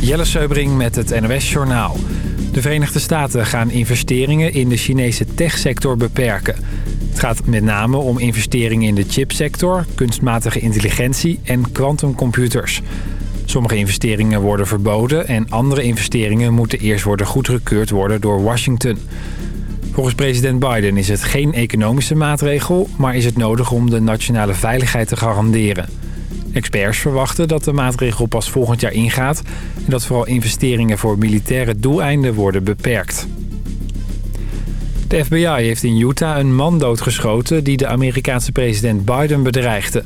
Jelle Seubring met het NOS Journaal. De Verenigde Staten gaan investeringen in de Chinese techsector beperken. Het gaat met name om investeringen in de chipsector, kunstmatige intelligentie en quantumcomputers. Sommige investeringen worden verboden en andere investeringen moeten eerst worden goedgekeurd worden door Washington. Volgens president Biden is het geen economische maatregel, maar is het nodig om de nationale veiligheid te garanderen. Experts verwachten dat de maatregel pas volgend jaar ingaat... en dat vooral investeringen voor militaire doeleinden worden beperkt. De FBI heeft in Utah een man doodgeschoten die de Amerikaanse president Biden bedreigde.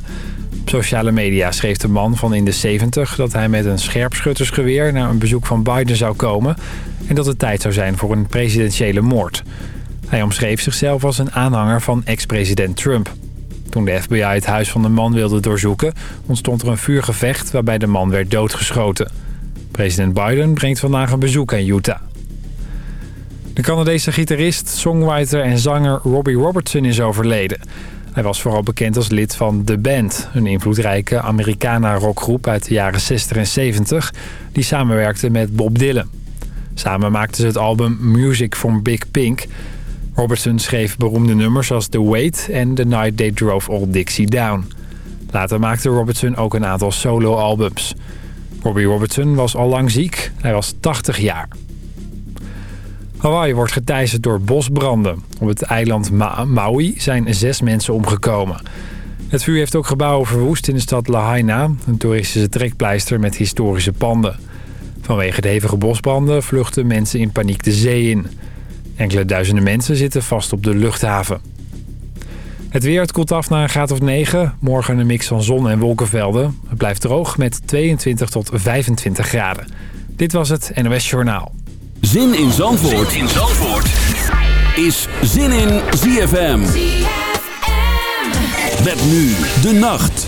Op sociale media schreef de man van in de 70 dat hij met een scherpschuttersgeweer naar een bezoek van Biden zou komen... en dat het tijd zou zijn voor een presidentiële moord. Hij omschreef zichzelf als een aanhanger van ex-president Trump. Toen de FBI het huis van de man wilde doorzoeken... ontstond er een vuurgevecht waarbij de man werd doodgeschoten. President Biden brengt vandaag een bezoek aan Utah. De Canadese gitarist, songwriter en zanger Robbie Robertson is overleden. Hij was vooral bekend als lid van The Band... een invloedrijke Americana-rockgroep uit de jaren 60 en 70... die samenwerkte met Bob Dylan. Samen maakten ze het album Music from Big Pink... Robertson schreef beroemde nummers als The Wait en The Night They Drove Old Dixie Down. Later maakte Robertson ook een aantal solo-albums. Robbie Robertson was al lang ziek. Hij was 80 jaar. Hawaii wordt geteisterd door bosbranden. Op het eiland Maui zijn zes mensen omgekomen. Het vuur heeft ook gebouwen verwoest in de stad Lahaina... een toeristische trekpleister met historische panden. Vanwege de hevige bosbranden vluchten mensen in paniek de zee in... Enkele duizenden mensen zitten vast op de luchthaven. Het weer, het koelt af naar een graad of 9. Morgen een mix van zon en wolkenvelden. Het blijft droog met 22 tot 25 graden. Dit was het NOS Journaal. Zin in Zandvoort, zin in Zandvoort. is Zin in ZFM. ZFM. Met nu de nacht.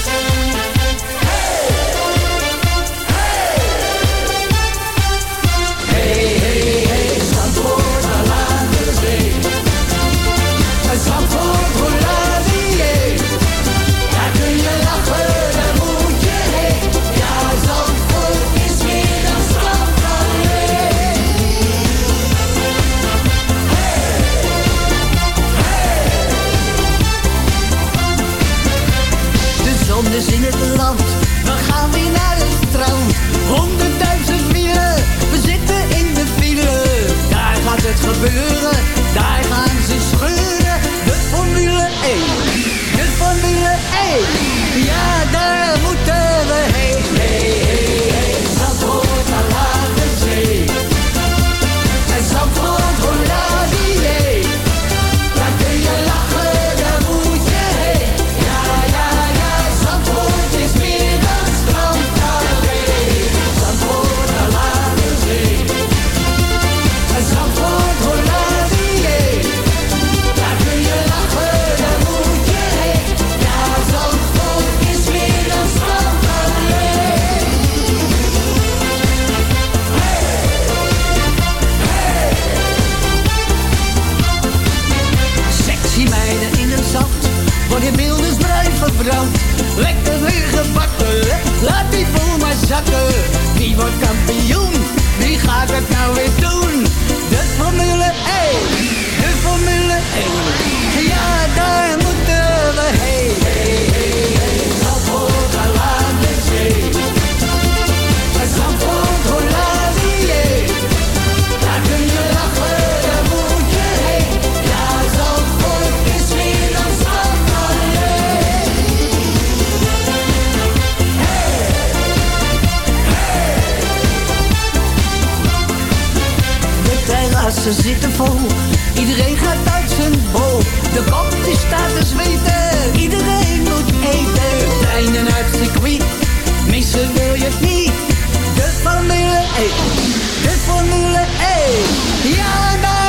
Ze zitten vol, iedereen gaat uit zijn bol. De kop die staat te zweten, iedereen moet eten. De treinen uit circuit, missen wil je niet. De Formule 1, de Formule 1, ja daar.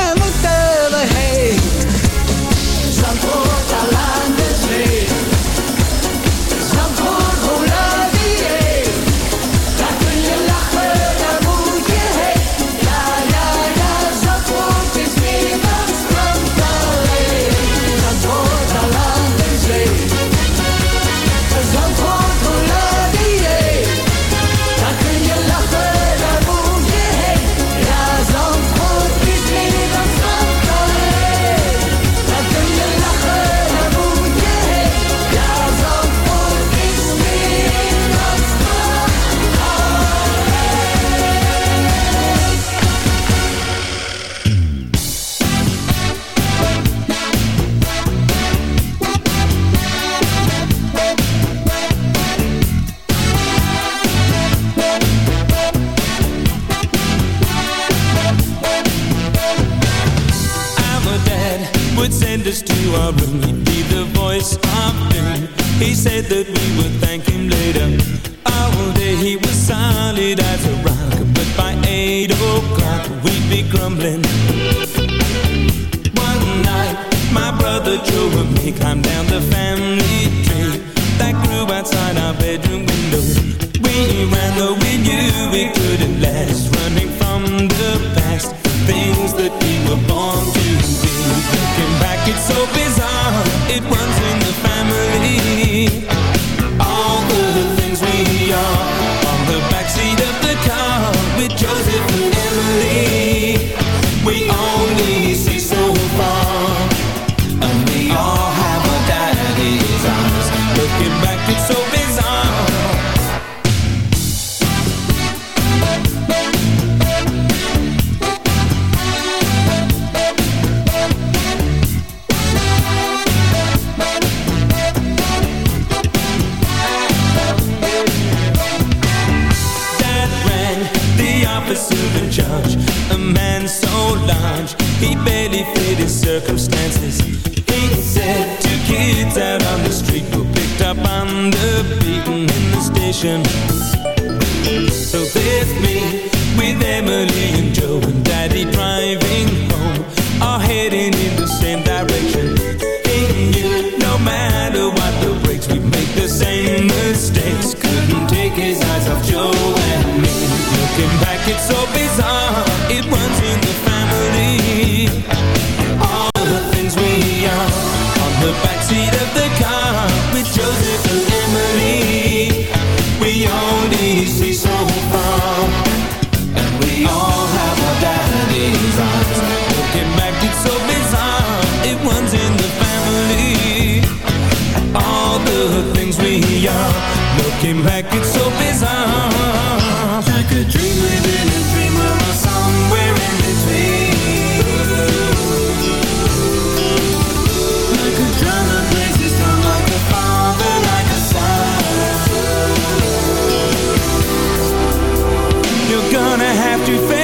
tu fais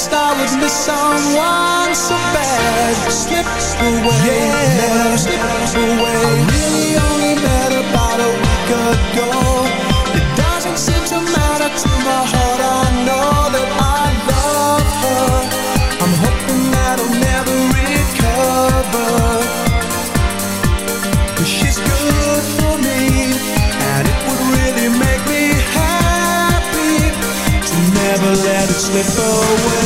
guessed I would miss someone so bad. Slip away, yeah, slip away. I really only met about a week ago. It doesn't seem to matter to my heart. I know that I love her. I'm hoping that I'll never recover. She's good for me, and it would really make me happy to never let it slip away.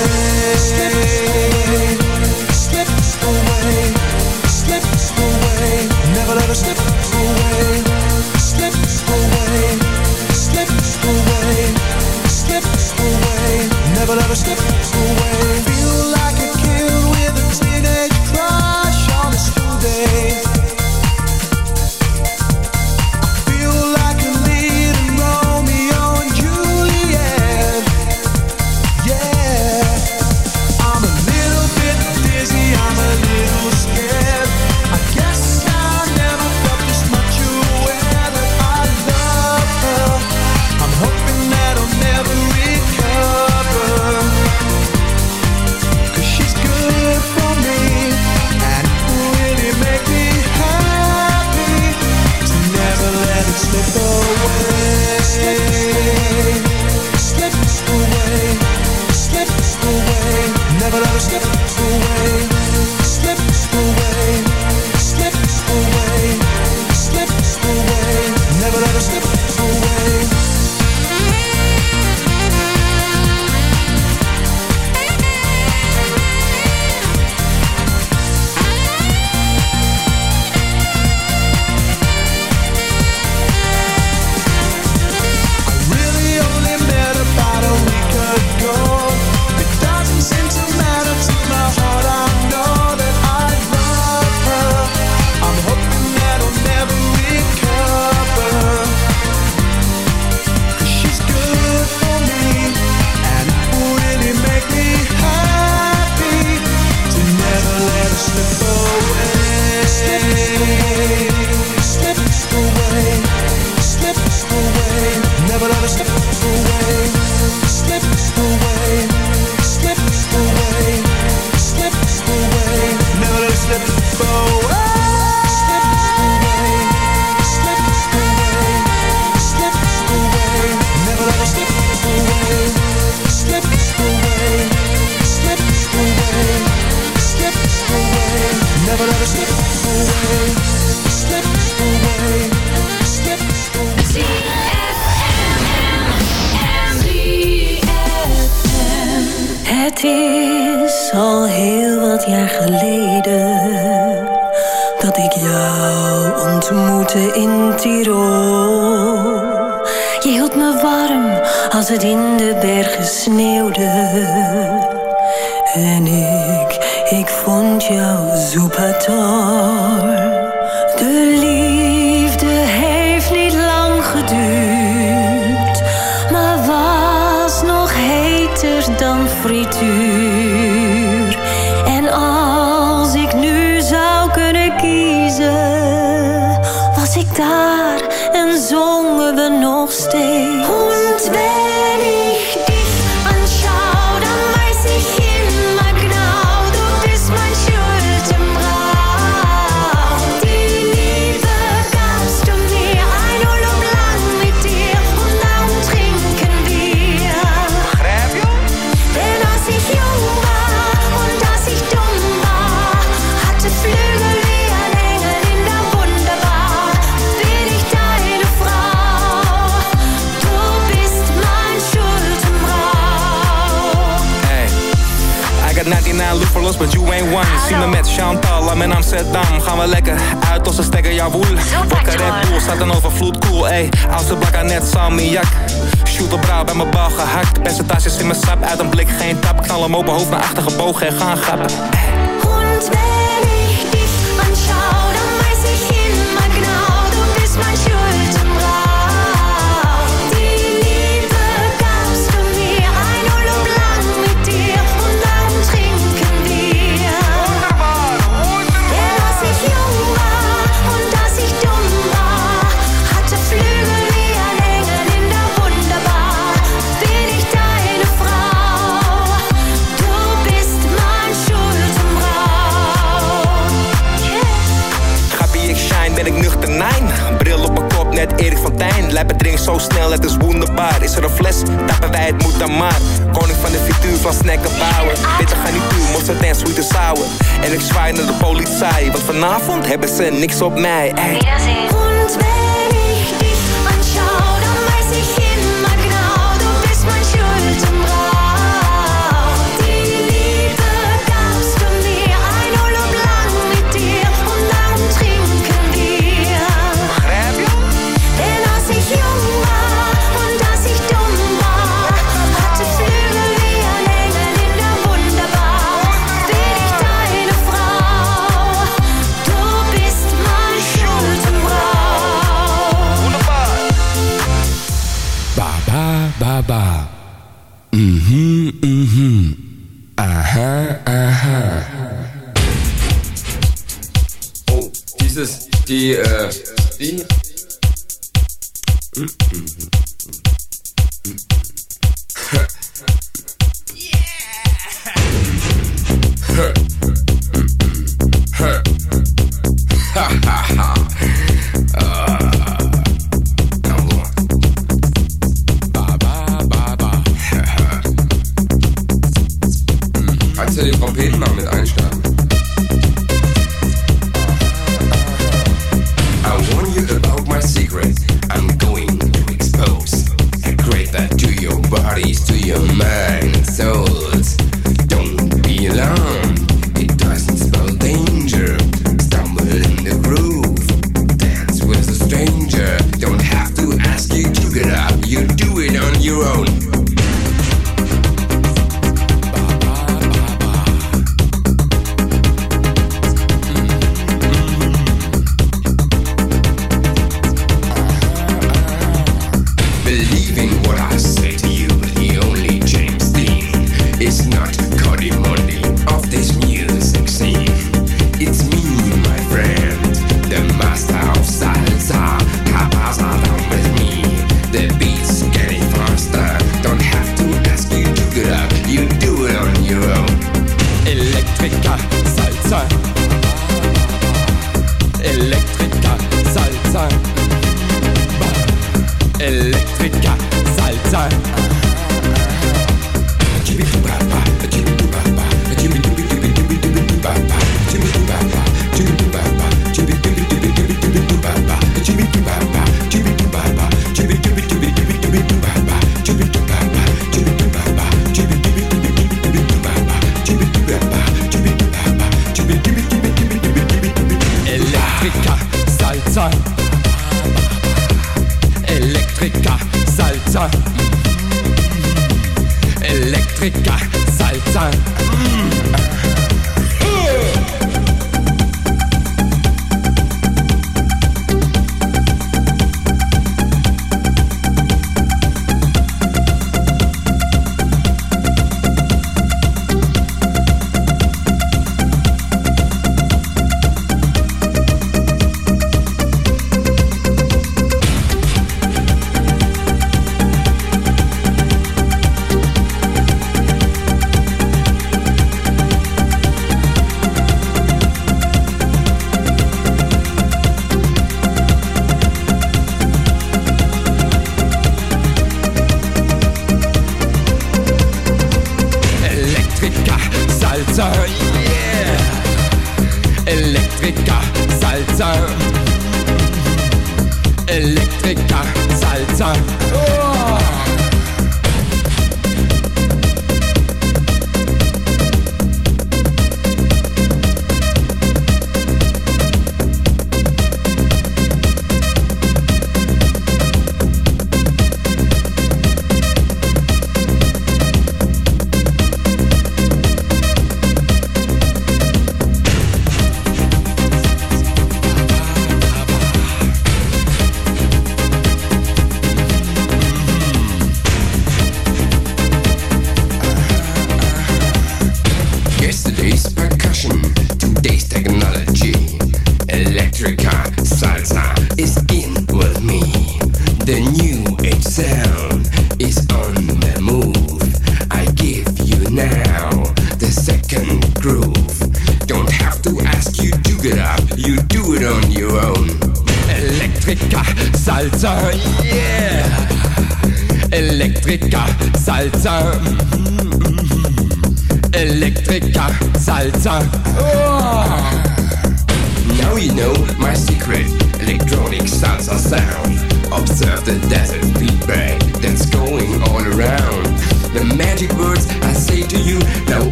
in Tirol. Je hield me warm als het in de bergen sneeuwde. En ik, ik vond jou super De Amsterdam. Zien me met Chantal, I'm in Amsterdam. Gaan we lekker uit onze stekker, jawoel Wakker Red Bull, staat een overvloed, cool Ey, als black net salmiak Shooter brouw bij mijn bal gehakt. Percentages in mijn sap, uit een blik geen tap. Knal hem open, hoofd naar achter gebogen en gaan grappen. Lijp het drinkt zo snel, het is wonderbaar. Is er een fles, tappen wij het moet dan maar. Koning van de frituur van snacken bouwen. Bitter ga niet toe, het en sweet en sour. En ik zwaai naar de politie, want vanavond hebben ze niks op mij.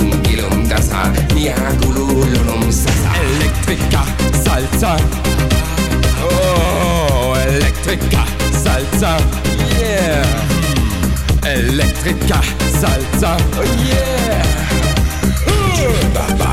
Gilum, Gilum, das A, Nia, Elektrika, Salsa. Oh, Elektrika, Salsa. Yeah. Elektrika, Salsa. Oh, yeah. Uh. Baba,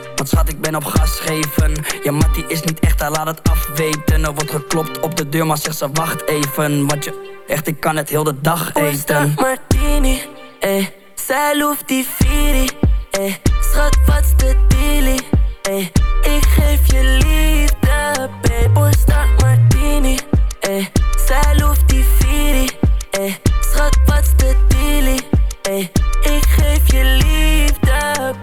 Want schat, ik ben op gas geven Ja, Mattie is niet echt, hij laat het afweten Er wordt geklopt op de deur, maar zegt ze wacht even Want je, echt, ik kan het heel de dag eten Martini, eh. Zij loeft die Firi, eh. Schat, wat's de dealie, eh. Ik geef je liefde, babe. Porsta Martini, eh. Zij loeft die Firi, eh. Schat, wat's de dealie, eh. Ik geef je liefde,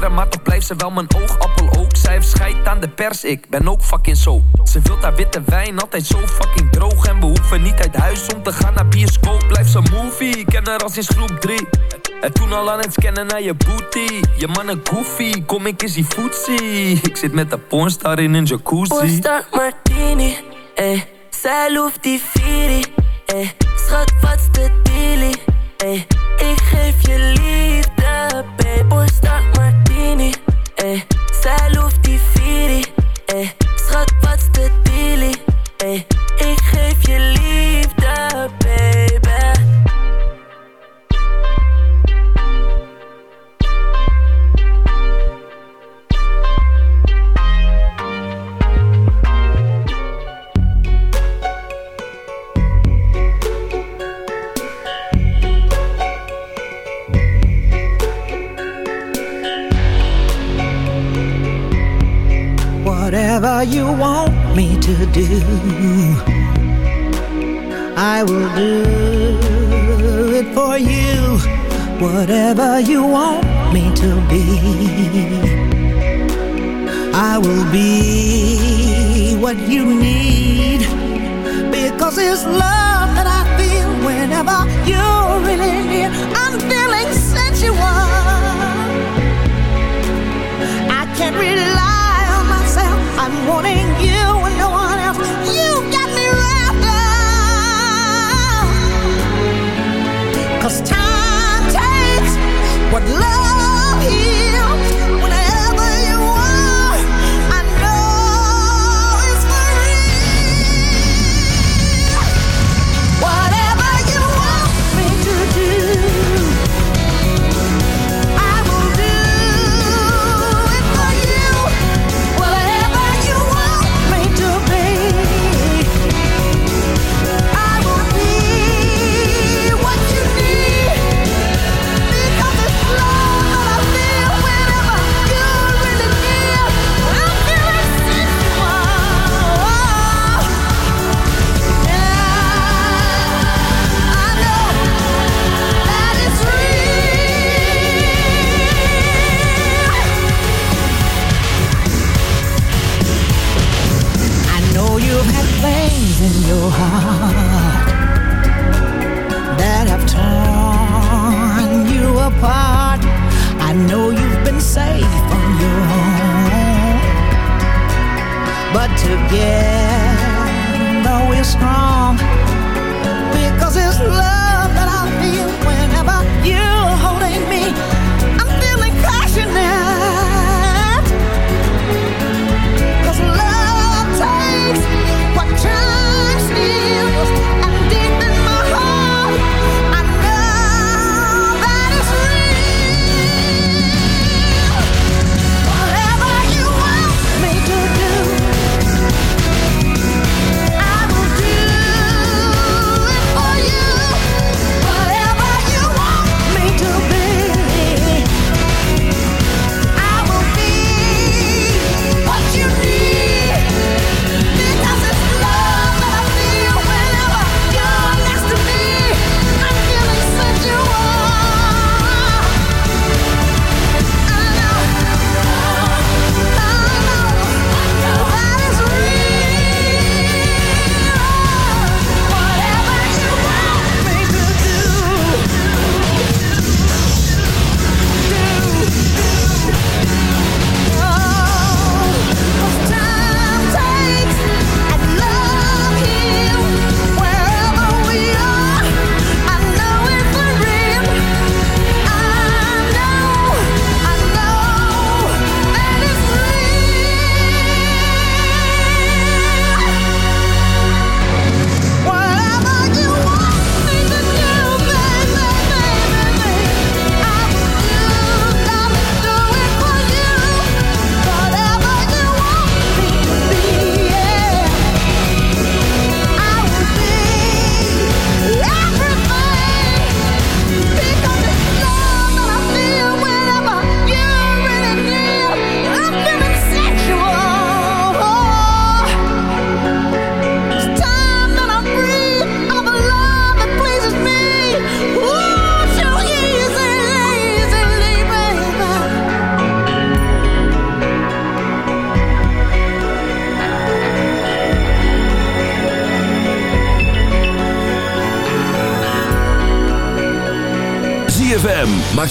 maar toch blijft ze wel mijn oogappel ook Zij heeft aan de pers, ik ben ook fucking zo Ze wilt haar witte wijn, altijd zo fucking droog En we hoeven niet uit huis om te gaan naar bioscoop Blijf zo'n movie, ik ken haar al sinds groep 3 En toen al aan het scannen naar je booty Je man een goofy, kom ik eens die footsie Ik zit met de pornstar in een jacuzzi Porsta Martini, eh. Zij loeft die Firi, eh. Schat, wat's de dealie, eh. Ik geef je liefde, babe. Martini, eh. Zij die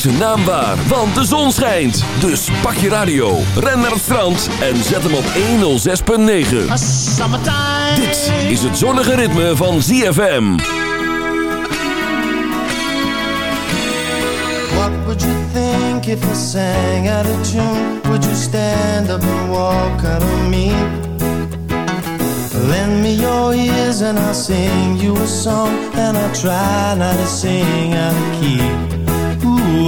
zijn naam waar, want de zon schijnt. Dus pak je radio, ren naar het strand en zet hem op 106.9. Dit is het zonnige ritme van ZFM. What would you think if I sang out of tune? Would you stand up and walk out on me? Lend me your ears and I'll sing you a song And I'll try not to sing out of key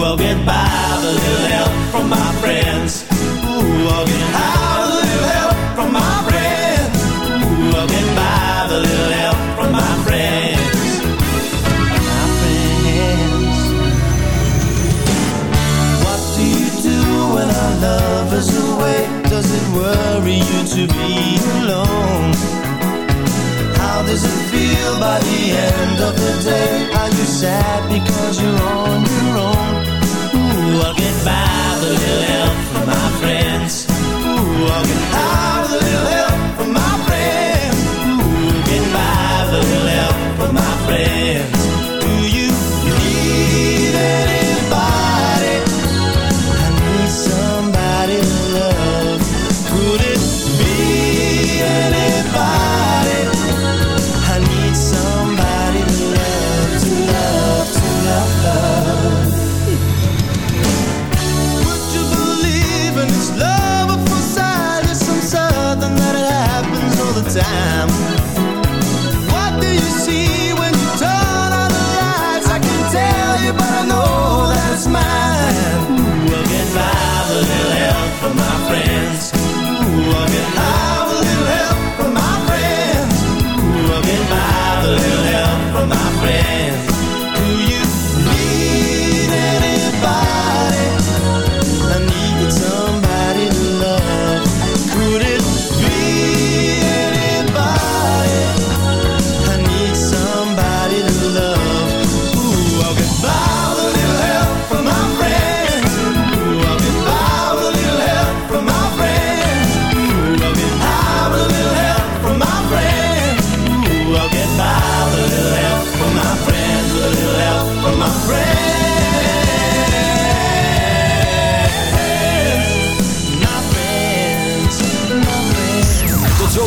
I'll get by with a little help from my friends Ooh, I'll get high with a little help from my friends Ooh, I'll get by with a little help from my friends My friends What do you do when our love is away? Does it worry you to be alone? How does it feel by the end of the day? Are you sad because you're on